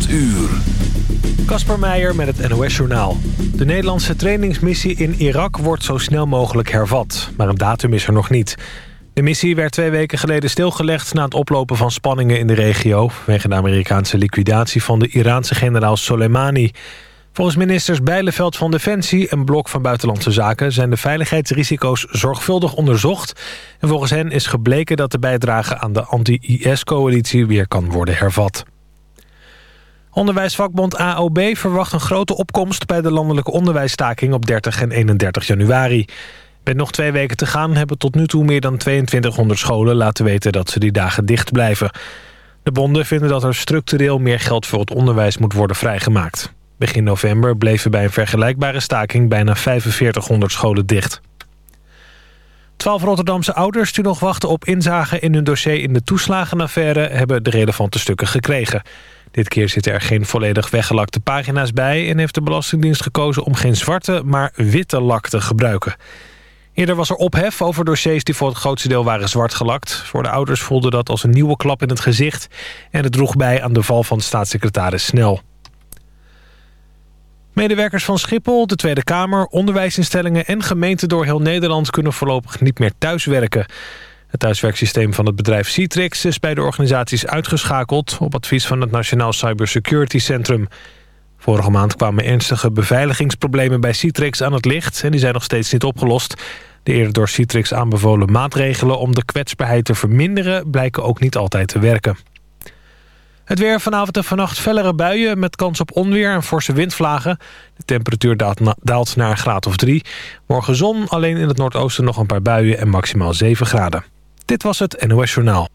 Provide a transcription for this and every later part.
8 uur. Kasper Meijer met het NOS-journaal. De Nederlandse trainingsmissie in Irak wordt zo snel mogelijk hervat. Maar een datum is er nog niet. De missie werd twee weken geleden stilgelegd... na het oplopen van spanningen in de regio... vanwege de Amerikaanse liquidatie van de Iraanse generaal Soleimani. Volgens ministers Bijleveld van Defensie en Blok van Buitenlandse Zaken... zijn de veiligheidsrisico's zorgvuldig onderzocht. En volgens hen is gebleken dat de bijdrage aan de anti-IS-coalitie... weer kan worden hervat. Onderwijsvakbond AOB verwacht een grote opkomst... bij de landelijke onderwijsstaking op 30 en 31 januari. Met nog twee weken te gaan hebben tot nu toe meer dan 2200 scholen laten weten dat ze die dagen dicht blijven. De bonden vinden dat er structureel meer geld voor het onderwijs moet worden vrijgemaakt. Begin november bleven bij een vergelijkbare staking bijna 4500 scholen dicht. Twaalf Rotterdamse ouders die nog wachten op inzage in hun dossier in de toeslagenaffaire hebben de relevante stukken gekregen. Dit keer zitten er geen volledig weggelakte pagina's bij... en heeft de Belastingdienst gekozen om geen zwarte, maar witte lak te gebruiken. Eerder was er ophef over dossiers die voor het grootste deel waren zwart gelakt. Voor de ouders voelde dat als een nieuwe klap in het gezicht... en het droeg bij aan de val van staatssecretaris Snel. Medewerkers van Schiphol, de Tweede Kamer, onderwijsinstellingen en gemeenten door heel Nederland kunnen voorlopig niet meer thuiswerken. Het thuiswerksysteem van het bedrijf Citrix is bij de organisaties uitgeschakeld... op advies van het Nationaal Cybersecurity Centrum. Vorige maand kwamen ernstige beveiligingsproblemen bij Citrix aan het licht... en die zijn nog steeds niet opgelost. De eerder door Citrix aanbevolen maatregelen om de kwetsbaarheid te verminderen... blijken ook niet altijd te werken. Het weer vanavond en vannacht fellere buien met kans op onweer en forse windvlagen. De temperatuur daalt naar een graad of drie. Morgen zon, alleen in het noordoosten nog een paar buien en maximaal 7 graden. Dit was het NOS Journaal.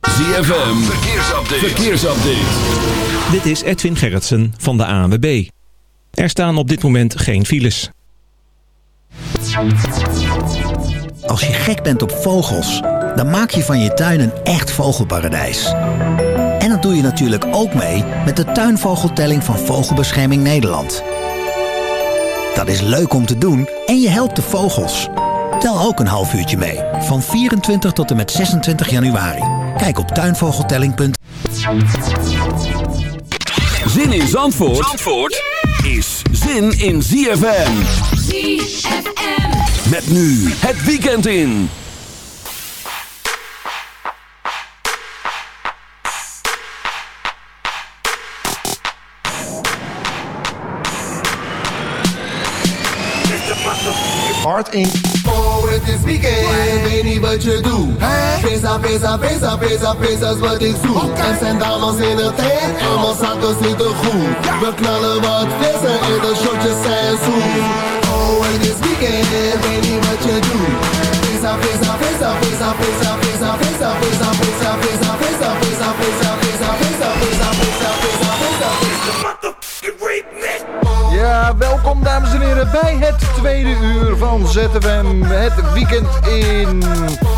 ZFM, verkeersupdate. verkeersupdate. Dit is Edwin Gerritsen van de ANWB. Er staan op dit moment geen files. Als je gek bent op vogels, dan maak je van je tuin een echt vogelparadijs. En dat doe je natuurlijk ook mee met de tuinvogeltelling van Vogelbescherming Nederland. Dat is leuk om te doen en je helpt de vogels. Tel ook een half uurtje mee, van 24 tot en met 26 januari. Kijk op tuinvogeltelling.nl Zin in Zandvoort, Zandvoort is zin in ZFM. ZFM. Met nu het weekend in. Hard in. Oh, het is weekend, weet niet wat je doet. Pesa, pesa, pesa, pesa, pesa is wat ik zoek. En zijn dames in het tent en mijn zakken zitten goed. We knallen wat vissen en de shotjes zijn zoet. Oh, het is weekend, weet niet wat je doet. Pesa, pesa, pesa, pesa, pesa, pesa, pesa, pesa, pesa, pesa, pesa, pesa, pesa, pesa, pesa, pesa, pesa, pesa, pesa, Welkom dames en heren bij het tweede uur van ZFM. Het weekend in.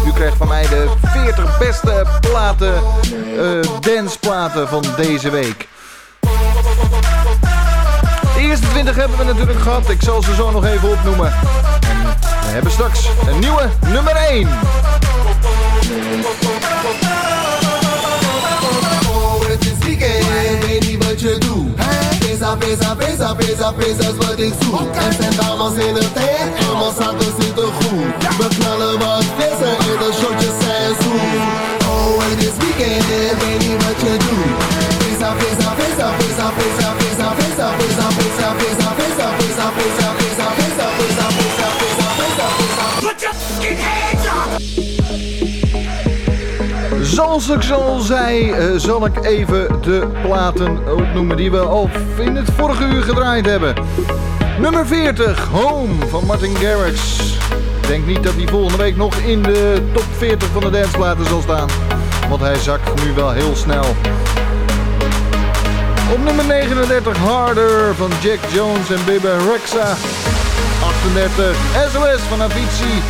U krijgt van mij de 40 beste platen, uh, danceplaten van deze week. De eerste 20 hebben we natuurlijk gehad. Ik zal ze zo nog even opnoemen. En we hebben straks een nieuwe nummer 1. Pesa, pesa, pesa, pesa, pesa is wat ik zoek. En zijn dames in het tent en zitten goed. We knallen wat vissen en de shotjes zijn zoet. Oh, het is weekend, weet niet wat je doet. Pesa, pesa, pesa, pesa, pesa, pesa, pesa, pesa, pesa, pesa, pesa, pesa, pesa, pesa, pesa, pesa, pesa, pesa, pesa, pesa. Put your fucking hands up! Zoals ik al zei, uh, zal ik even de platen opnoemen die we al in het vorige uur gedraaid hebben. Nummer 40, Home van Martin Garrix. Ik denk niet dat hij volgende week nog in de top 40 van de danceplaten zal staan. Want hij zakt nu wel heel snel. Op nummer 39, Harder van Jack Jones en Bebe Rexha. 38, SOS van Avicii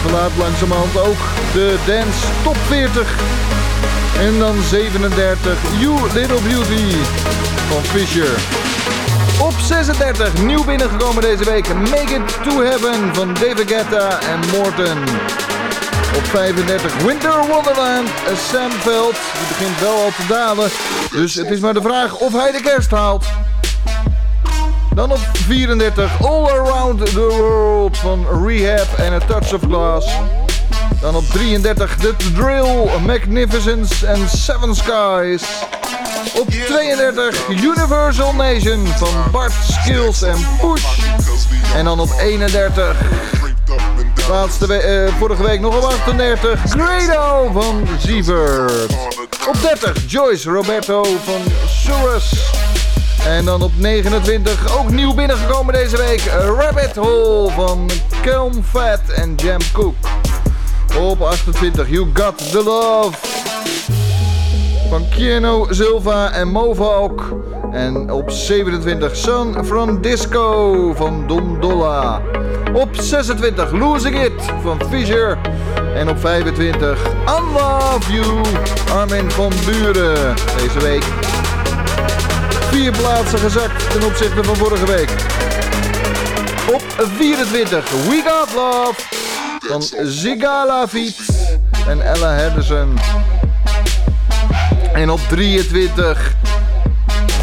verlaat langzamerhand ook de Dance Top 40. En dan 37, You Little Beauty van Fisher. Op 36, nieuw binnengekomen deze week, Make It To Heaven van David Guetta en Morton. Op 35 Winter Wonderland. Sam Veld. Die begint wel al te dalen. Dus het is maar de vraag of hij de kerst haalt. Dan op 34 All Around the World van Rehab en A Touch of Glass. Dan op 33 The Drill, Magnificence en Seven Skies. Op 32 Universal Nation van Bart Skills en Push. En dan op 31 Laatste we uh, vorige week nog op 38. Grado van Sievert. Op 30 Joyce Roberto van Surus. En dan op 29 ook nieuw binnengekomen deze week. Rabbit Hole van Kelm Fat en Jam Cook. Op 28 You Got The Love van Kieno Silva en Movalk. En op 27 San Francisco van Dom Dolla. Op 26 Losing It van Fisher. En op 25 I Love You Armin van Buren. Deze week vier plaatsen gezakt ten opzichte van vorige week. Op 24 We Got Love van Zigala Fiets en Ella Henderson. En op 23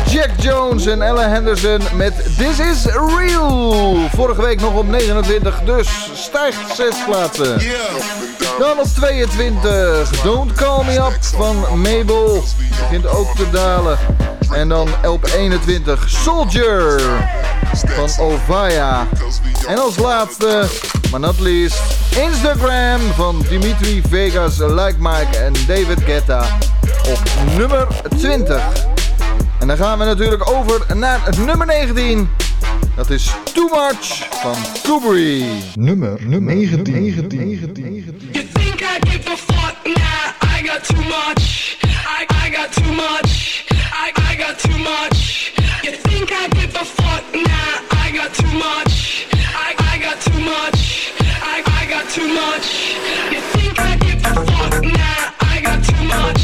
Jack Jones en Ella Henderson met This Is Real. Vorige week nog op 29, dus stijgt 6 plaatsen. Dan op 22 Don't Call Me Up van Mabel. Begint ook te dalen. En dan op 21 Soldier van Ovaya. En als laatste, maar not least, Instagram van Dimitri Vegas, Like Mike en David Guetta op nummer 20. En dan gaan we natuurlijk over naar het nummer 19. Dat is Too Much van Kubrick. Nummer, nummer 19. 19, 19, 19. You think I give a fuck? Nah, I got too much. I, I got too much. I, I got too much. You think I give a fuck? I got too much. I, I got too much. I, I got too much. You think I give a fuck? I got too much.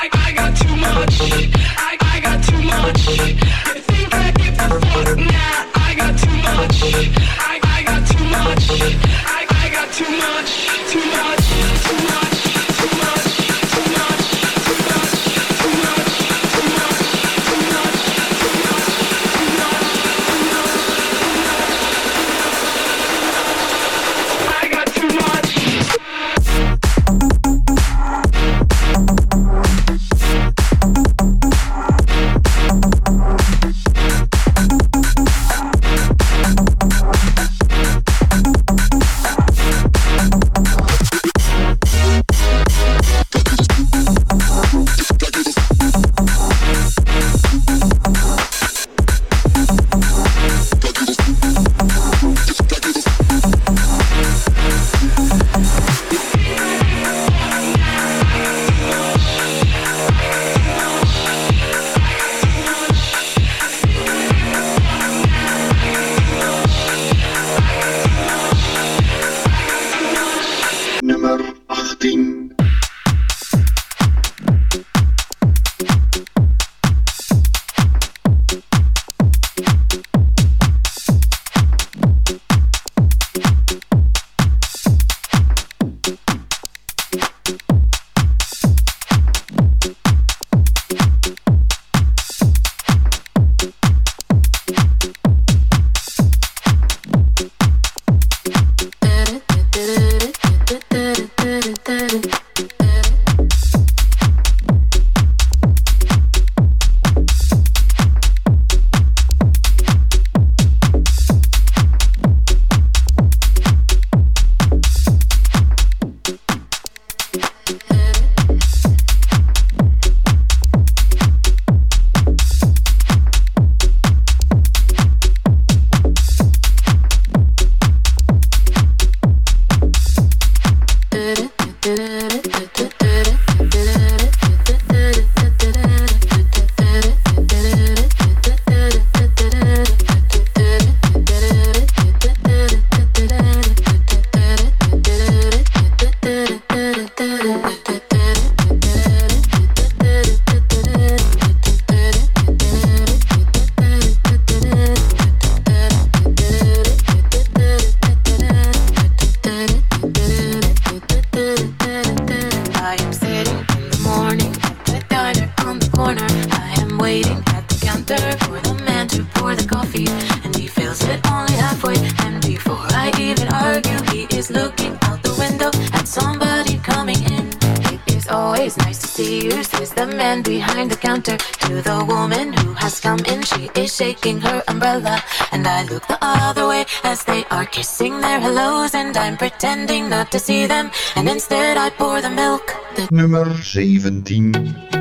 I, I got too much. I, I got too much. You think I give a fuck? I got too much. I, I got too much. I, I got too much. Too much. to see them, and instead I pour the milk. Nummer 17.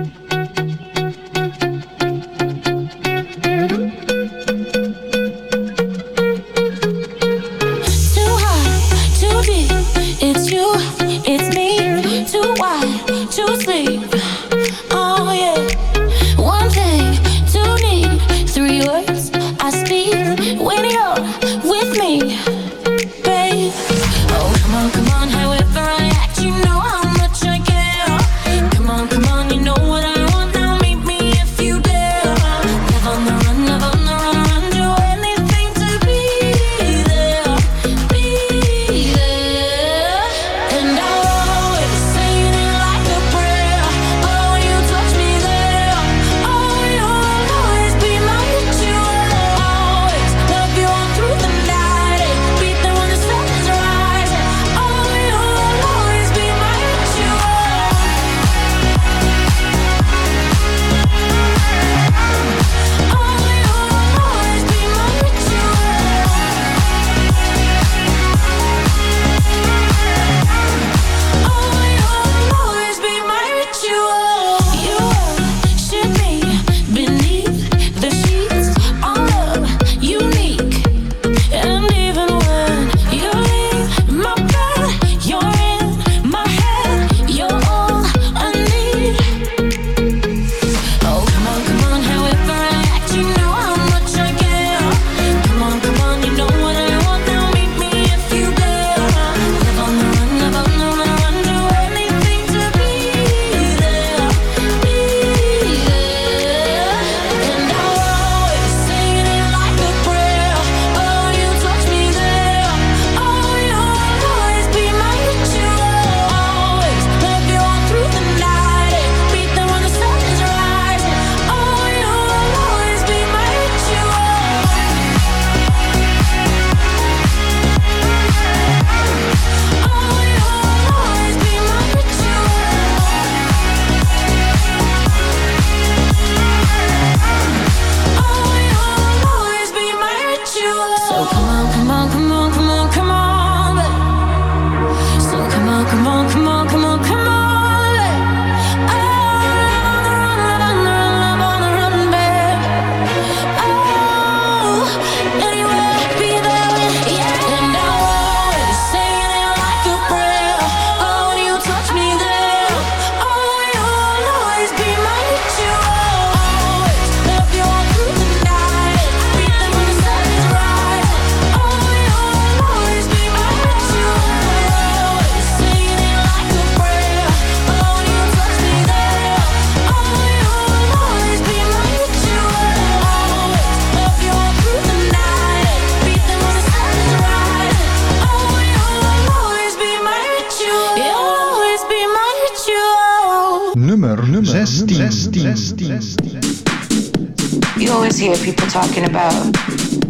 talking about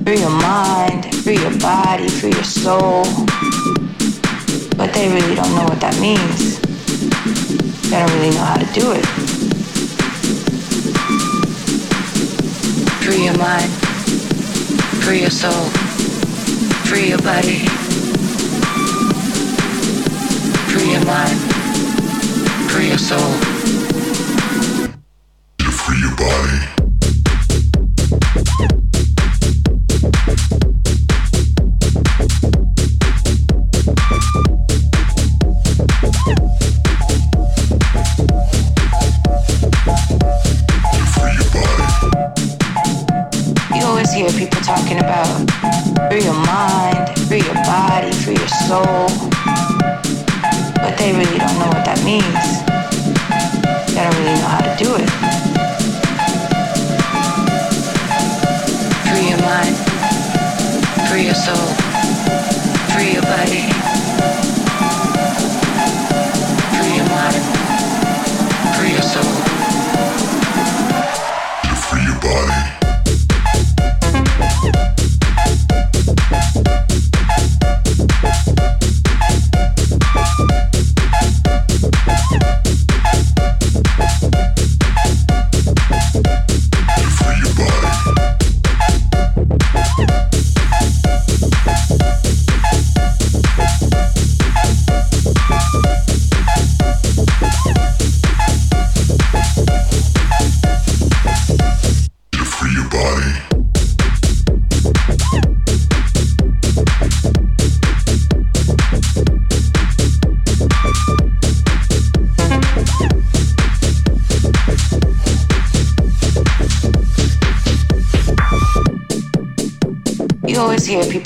free your mind, free your body, free your soul. But they really don't know what that means. They don't really know how to do it. Free your mind, free your soul, free your body. Free your mind, free your soul.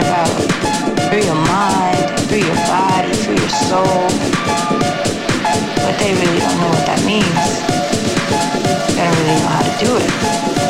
Talking about free your mind, free your body, free your soul. But they really don't know what that means. They don't really know how to do it.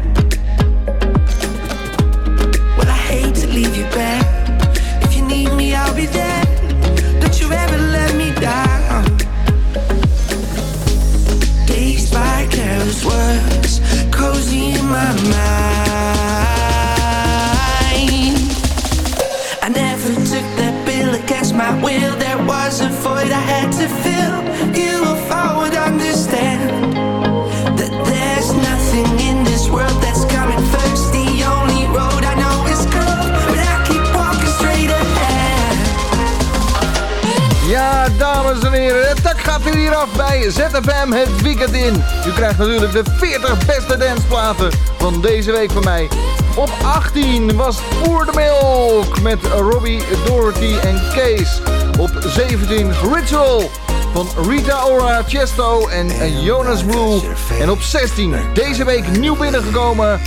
Dames en heren, het tak gaat er hier af bij ZFM het weekend in. U krijgt natuurlijk de 40 beste danceplaten van deze week van mij. Op 18 was de Milk met Robbie, Dorothy en Kees. Op 17 Ritual van Rita Ora, Chesto en Jonas Blue. En op 16 deze week nieuw binnengekomen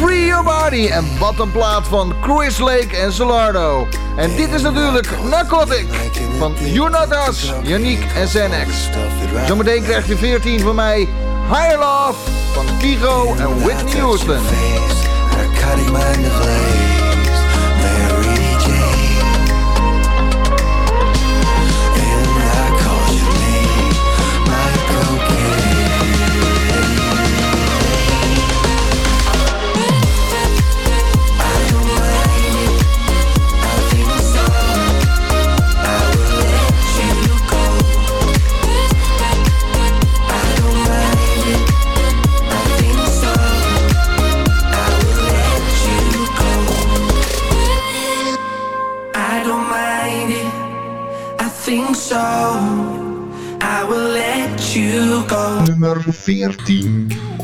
Free Your Body. En wat een plaat van Chris Lake en Solardo. En dit is natuurlijk Narcotic van Jonatas, Yannick en Xanax. Zometeen krijg je 14 van mij Higher Love van Kigo en Whitney Houston. Número 14.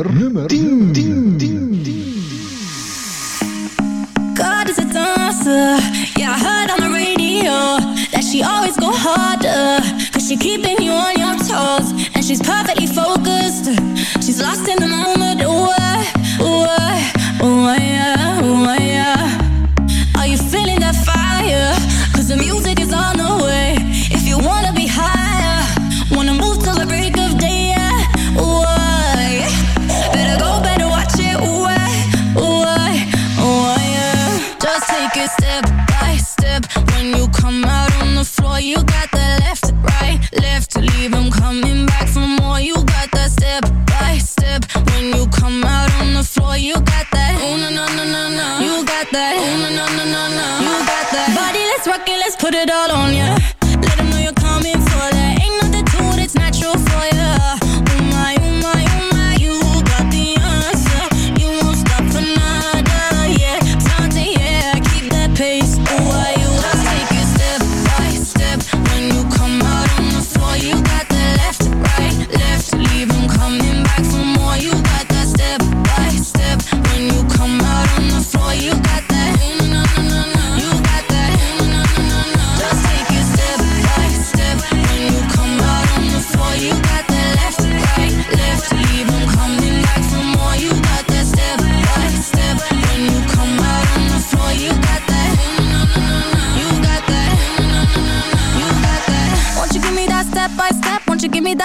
Nummer, nummer 10. 10, 10, 10. God is a dancer. Yeah, I heard on the radio that she always go harder. Cause she keeping you on your toes. And she's perfectly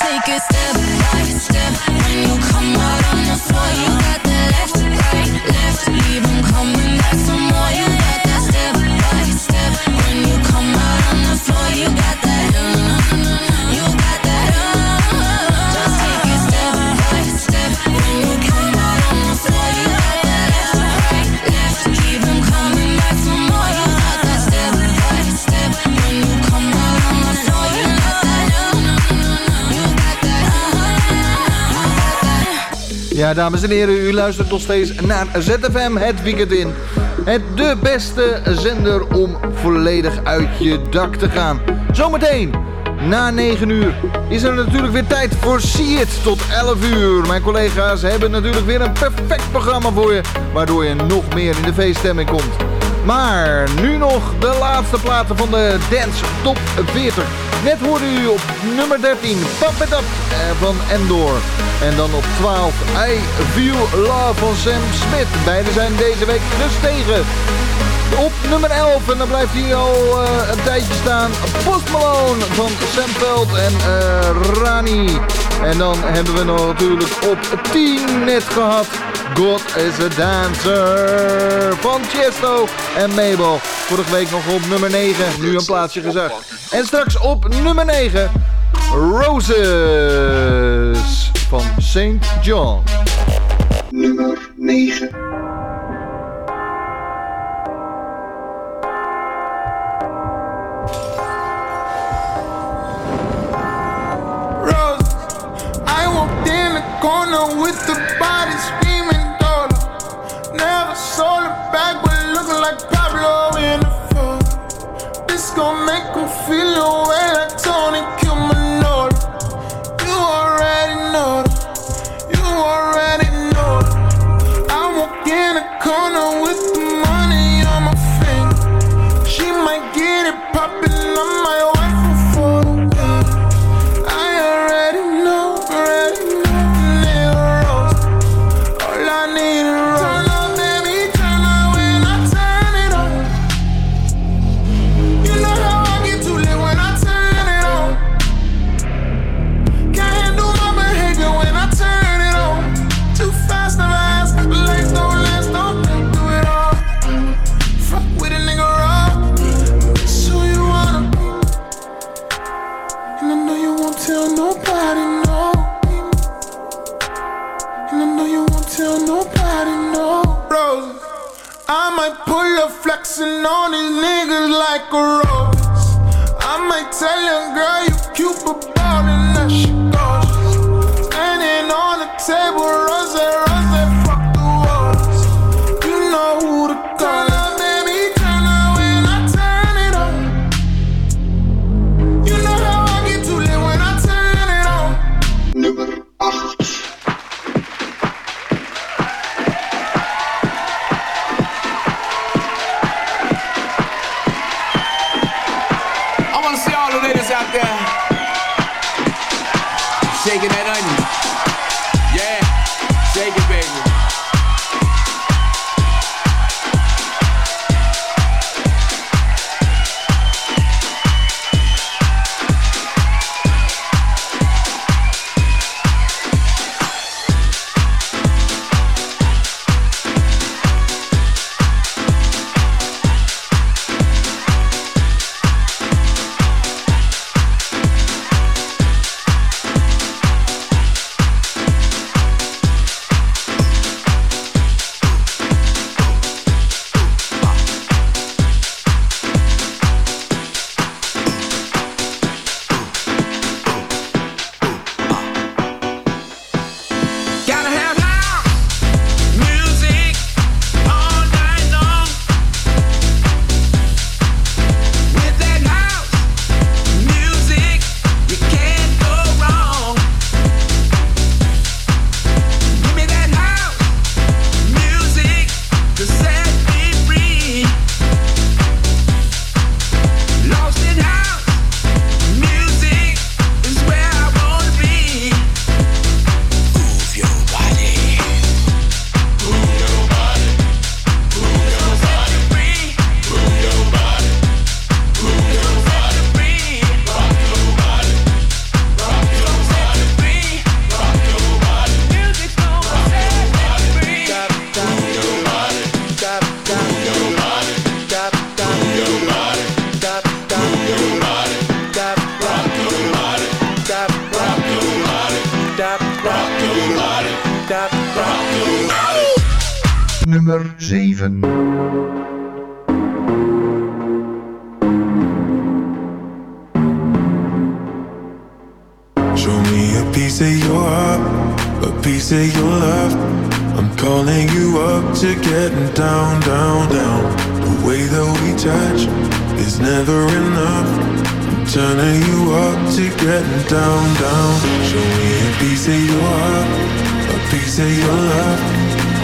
take it step by step. Ja, dames en heren, u luistert nog steeds naar ZFM het weekend in. Het de beste zender om volledig uit je dak te gaan. Zometeen, na 9 uur, is er natuurlijk weer tijd voor See It tot 11 uur. Mijn collega's hebben natuurlijk weer een perfect programma voor je, waardoor je nog meer in de feeststemming komt. Maar nu nog de laatste platen van de Dance Top 40. Net hoorde u op nummer 13 Pump eh, van Endor. En dan op 12 I Feel Love van Sam Smith. Beide zijn deze week gestegen. Op nummer 11, en dan blijft hij al eh, een tijdje staan, Post Malone van Sam en eh, Rani. En dan hebben we nog natuurlijk op 10 net gehad, God is a Dancer van Chesto en Mabel. Vorige week nog op nummer 9, nu een plaatsje gezakt. En straks op nummer 9, Roses van St. John. Nummer 9. Make him super Nummer 7. Show me a piece of your heart, a piece of your love. I'm calling you up to getting down, down, down. The way that we touch is never enough. Turning you up to getting down, down. Show me a piece of your heart, a piece of your love.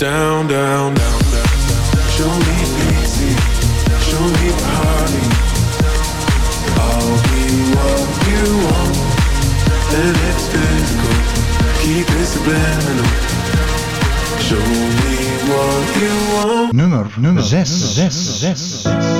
down, down, down, down. Show me easy, show me party. I'll be what you want, and it's physical. Keep it subliminal. Show me what you want. Nummer, nummer 6, 6, 6.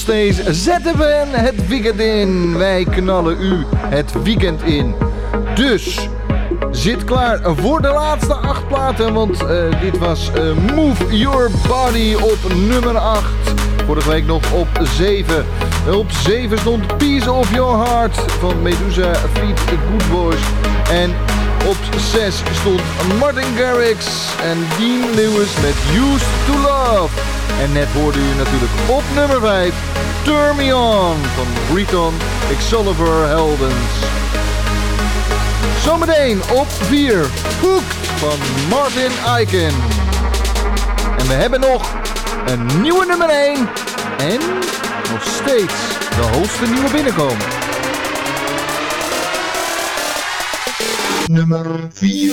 steeds. Zetten we het weekend in. Wij knallen u het weekend in. Dus zit klaar voor de laatste acht platen. Want eh, dit was eh, Move Your Body op nummer 8. Vorige week nog op 7. Op 7 stond Peace of Your Heart van Medusa Feet Good Boys. En op 6 stond Martin Garrix en Dean Lewis met Used to Love. En net hoorde u natuurlijk op nummer 5 Turn Me On van Recon Excalibur Heldens. Zometeen op 4 Hooked van Martin Eiken. En we hebben nog een nieuwe nummer 1 en nog steeds de hoogste nieuwe binnenkomen. Nummer 4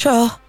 control.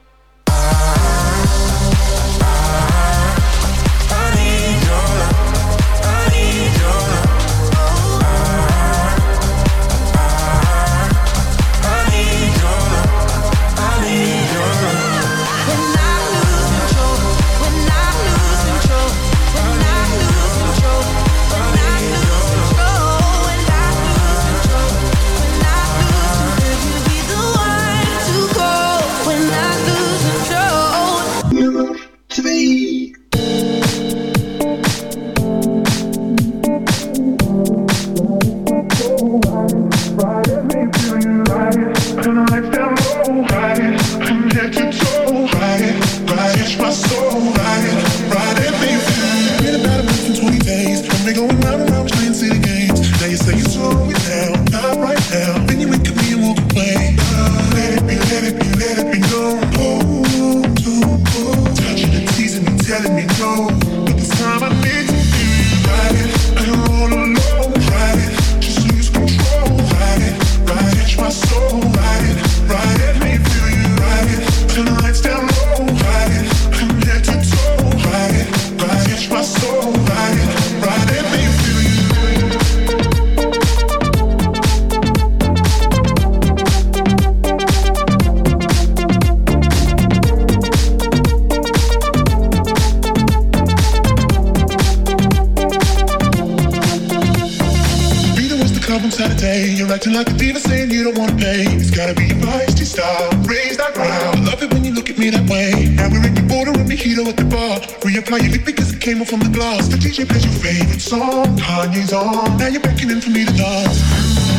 Acting like a diva saying you don't wanna pay. It's gotta be your feisty style. Raise that ground. I love it when you look at me that way. Now we're in your border and mojito at the bar. Reapply your lip because it came off from the glass. The DJ plays your favorite song. Kanye's on. Now you're beckoning for me to dance.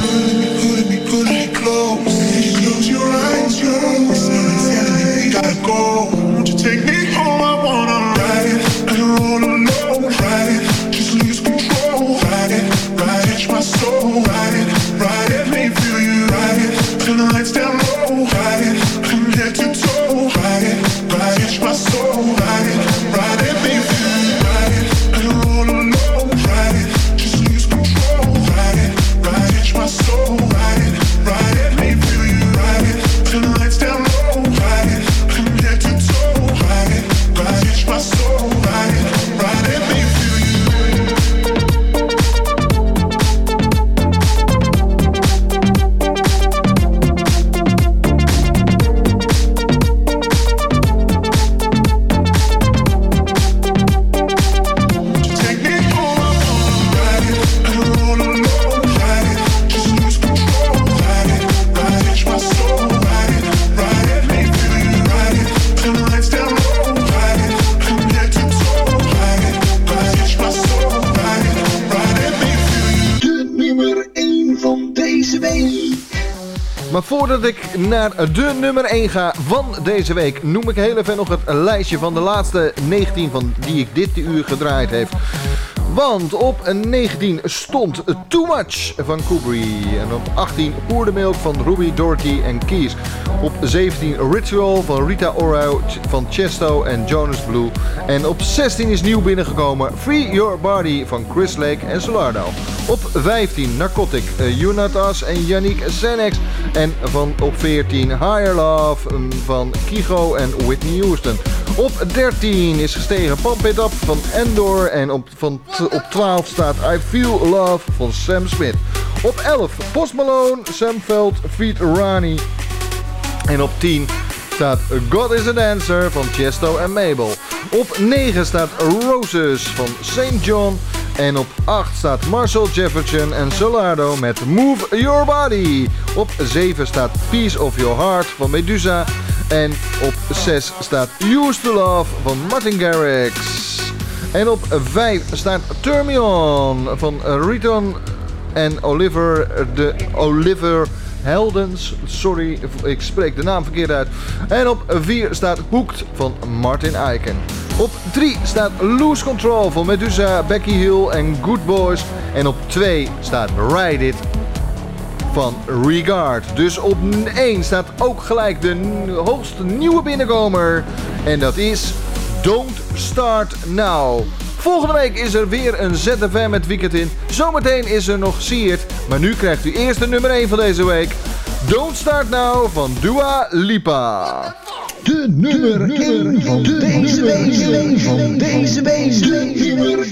Maar voordat ik naar de nummer 1 ga van deze week, noem ik heel even nog het lijstje van de laatste 19 van die ik dit uur gedraaid heb. Want op een 19 stond Too Much van Kubri. En op 18 Pour van Ruby, Doherty en Keys. Op 17 Ritual van Rita Ora van Chesto en Jonas Blue. En op 16 is nieuw binnengekomen Free Your Body van Chris Lake en Solardo. Op 15 Narcotic, eh, Unatas en Yannick Senex. En van op 14 Higher Love mm, van Kigo en Whitney Houston. Op 13 is gestegen Pump It Up van Endor. En op, van op 12 staat I Feel Love van Sam Smith. Op 11 Post Malone, Sam Veld, Feet Rani. En op 10 staat God is a Dancer van Chesto en Mabel. Op 9 staat Roses van St. John. En op 8 staat Marcel Jefferson en Solardo met Move Your Body. Op 7 staat Peace of Your Heart van Medusa. En op 6 staat Used to Love van Martin Garrix. En op 5 staat Turn Me On van Riton en Oliver de Oliver Heldens. Sorry, ik spreek de naam verkeerd uit. En op 4 staat Hooked van Martin Eiken. Op 3 staat Loose Control van Medusa, Becky Hill en Good Boys. En op 2 staat Ride It van Regard. Dus op 1 staat ook gelijk de hoogste nieuwe binnenkomer. En dat is Don't Start Now. Volgende week is er weer een ZFM met weekend in. Zometeen is er nog Siert. Maar nu krijgt u eerst de nummer 1 van deze week. Don't Start Now van Dua Lipa. De nummer 1 van deze week. Van deze week.